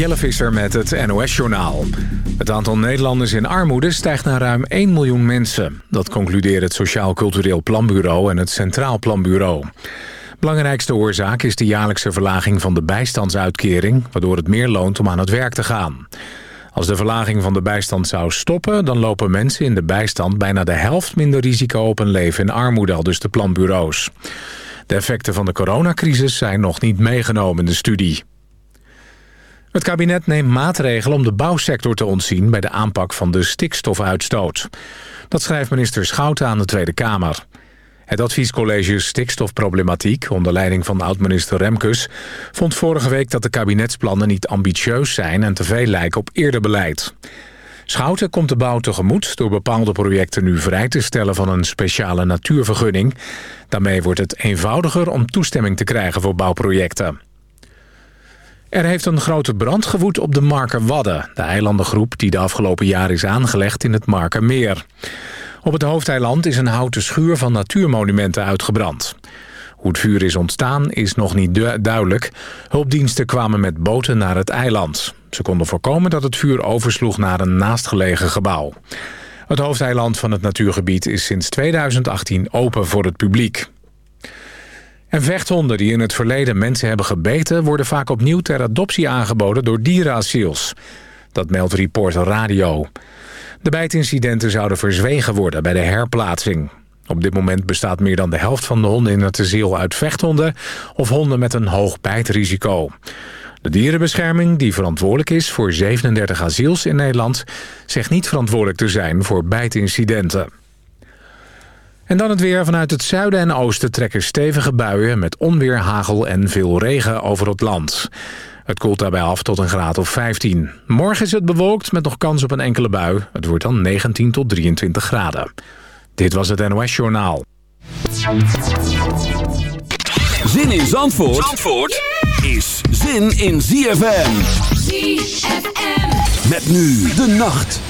Jelle Visser met het NOS-journaal. Het aantal Nederlanders in armoede stijgt naar ruim 1 miljoen mensen. Dat concludeert het Sociaal Cultureel Planbureau en het Centraal Planbureau. Belangrijkste oorzaak is de jaarlijkse verlaging van de bijstandsuitkering... waardoor het meer loont om aan het werk te gaan. Als de verlaging van de bijstand zou stoppen... dan lopen mensen in de bijstand bijna de helft minder risico op een leven in armoede... al dus de planbureaus. De effecten van de coronacrisis zijn nog niet meegenomen in de studie. Het kabinet neemt maatregelen om de bouwsector te ontzien... bij de aanpak van de stikstofuitstoot. Dat schrijft minister Schouten aan de Tweede Kamer. Het adviescollege Stikstofproblematiek, onder leiding van oud-minister Remkes... vond vorige week dat de kabinetsplannen niet ambitieus zijn... en te veel lijken op eerder beleid. Schouten komt de bouw tegemoet door bepaalde projecten nu vrij te stellen van een speciale natuurvergunning. Daarmee wordt het eenvoudiger om toestemming te krijgen voor bouwprojecten. Er heeft een grote brand gewoed op de Marker Wadden, de eilandengroep die de afgelopen jaar is aangelegd in het Markermeer. Op het hoofdeiland is een houten schuur van natuurmonumenten uitgebrand. Hoe het vuur is ontstaan is nog niet duidelijk. Hulpdiensten kwamen met boten naar het eiland. Ze konden voorkomen dat het vuur oversloeg naar een naastgelegen gebouw. Het hoofdeiland van het natuurgebied is sinds 2018 open voor het publiek. En vechthonden die in het verleden mensen hebben gebeten... worden vaak opnieuw ter adoptie aangeboden door dierenasiels. Dat meldt Reporter Radio. De bijtincidenten zouden verzwegen worden bij de herplaatsing. Op dit moment bestaat meer dan de helft van de honden in het asiel uit vechthonden... of honden met een hoog bijtrisico. De dierenbescherming, die verantwoordelijk is voor 37 asiels in Nederland... zegt niet verantwoordelijk te zijn voor bijtincidenten. En dan het weer. Vanuit het zuiden en oosten trekken stevige buien... met onweer, hagel en veel regen over het land. Het koelt daarbij af tot een graad of 15. Morgen is het bewolkt met nog kans op een enkele bui. Het wordt dan 19 tot 23 graden. Dit was het NOS Journaal. Zin in Zandvoort, Zandvoort is zin in ZFM. ZFM. Met nu de nacht.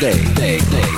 day. day, day.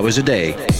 Hours a day.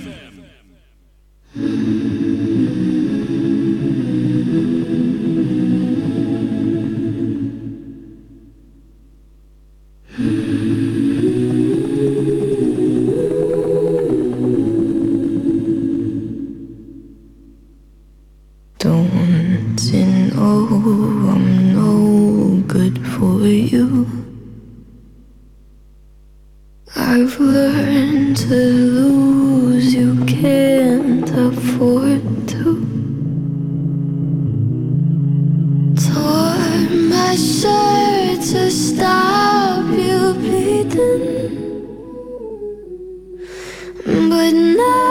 would know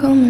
come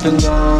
up and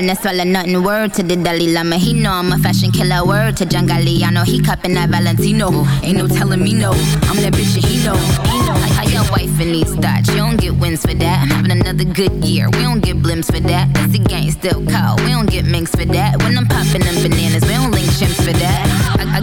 Bad swallow nothing. Word to the Dalai Lama, he know I'm a fashion killer. Word to John Galliano, he cupping that Valentino. Ain't no telling me no, I'm that bitch and he know. He know. Like how your wife in these thoughts, you don't get wins for that. I'm having another good year, we don't get blimps for that. Cause the gang still call, we don't get minks for that. When I'm popping them bananas, we don't link chimps for that.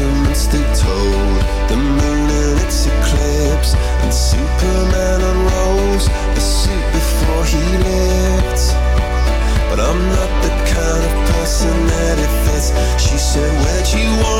testaments they told, the moon and its eclipse, and Superman unrolls the suit before he lived. But I'm not the kind of person that it fits. She said, Where'd you wanna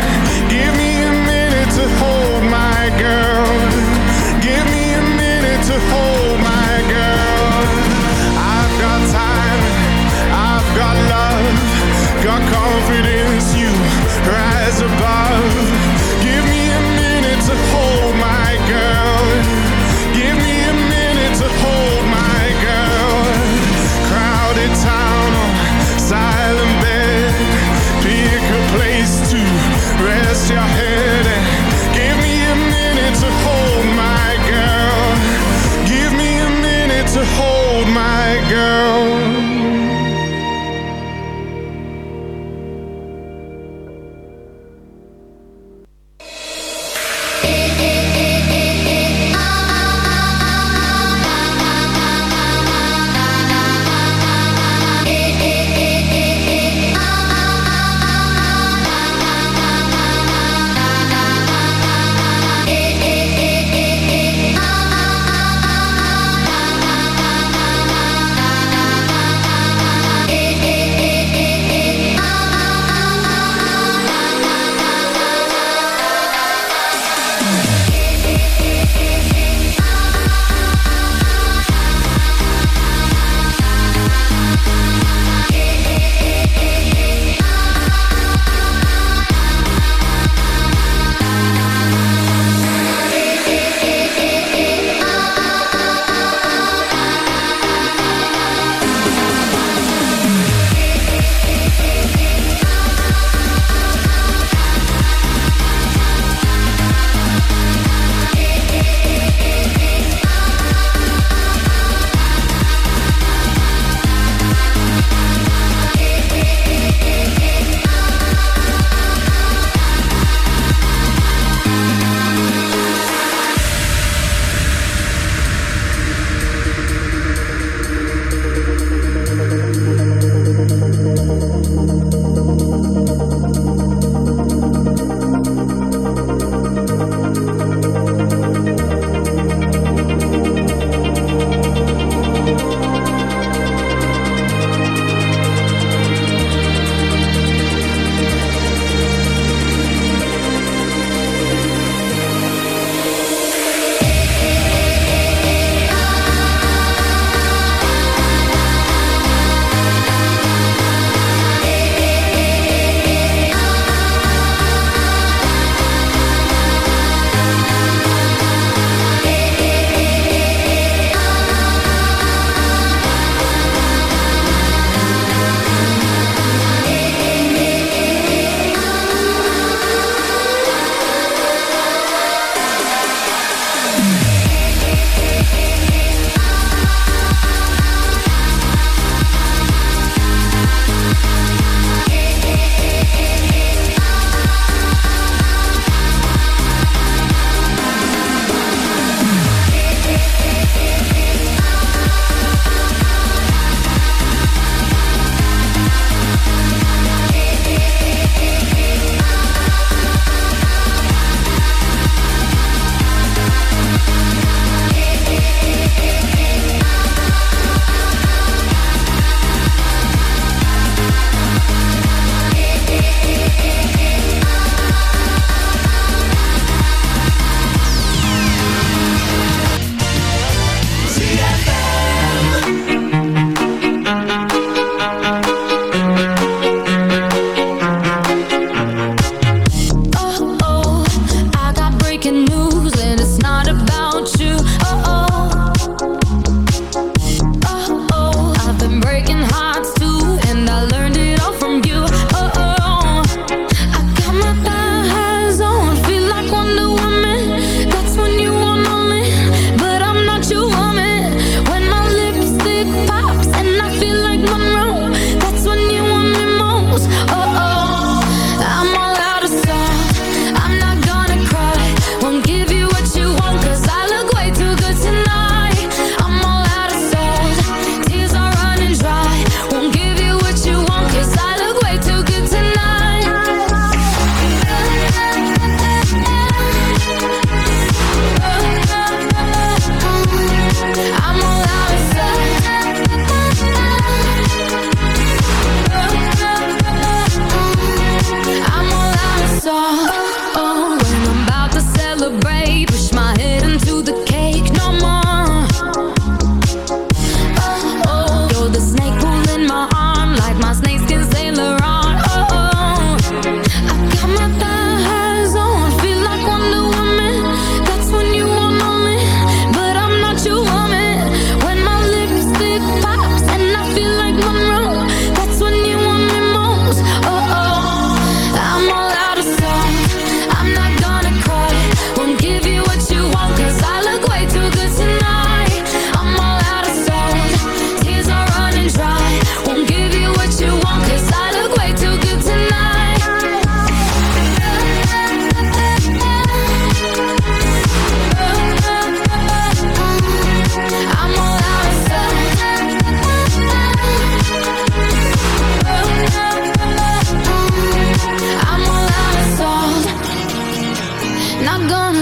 Above.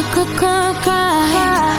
cook, cook, cook.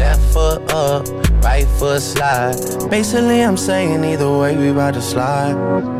left foot up right foot slide. Basically, I'm saying either way, we about to slide.